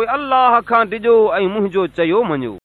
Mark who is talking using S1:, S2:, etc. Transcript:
S1: پوءِ الله کان ڊڄو ۽ منهنجو چيو مڃو.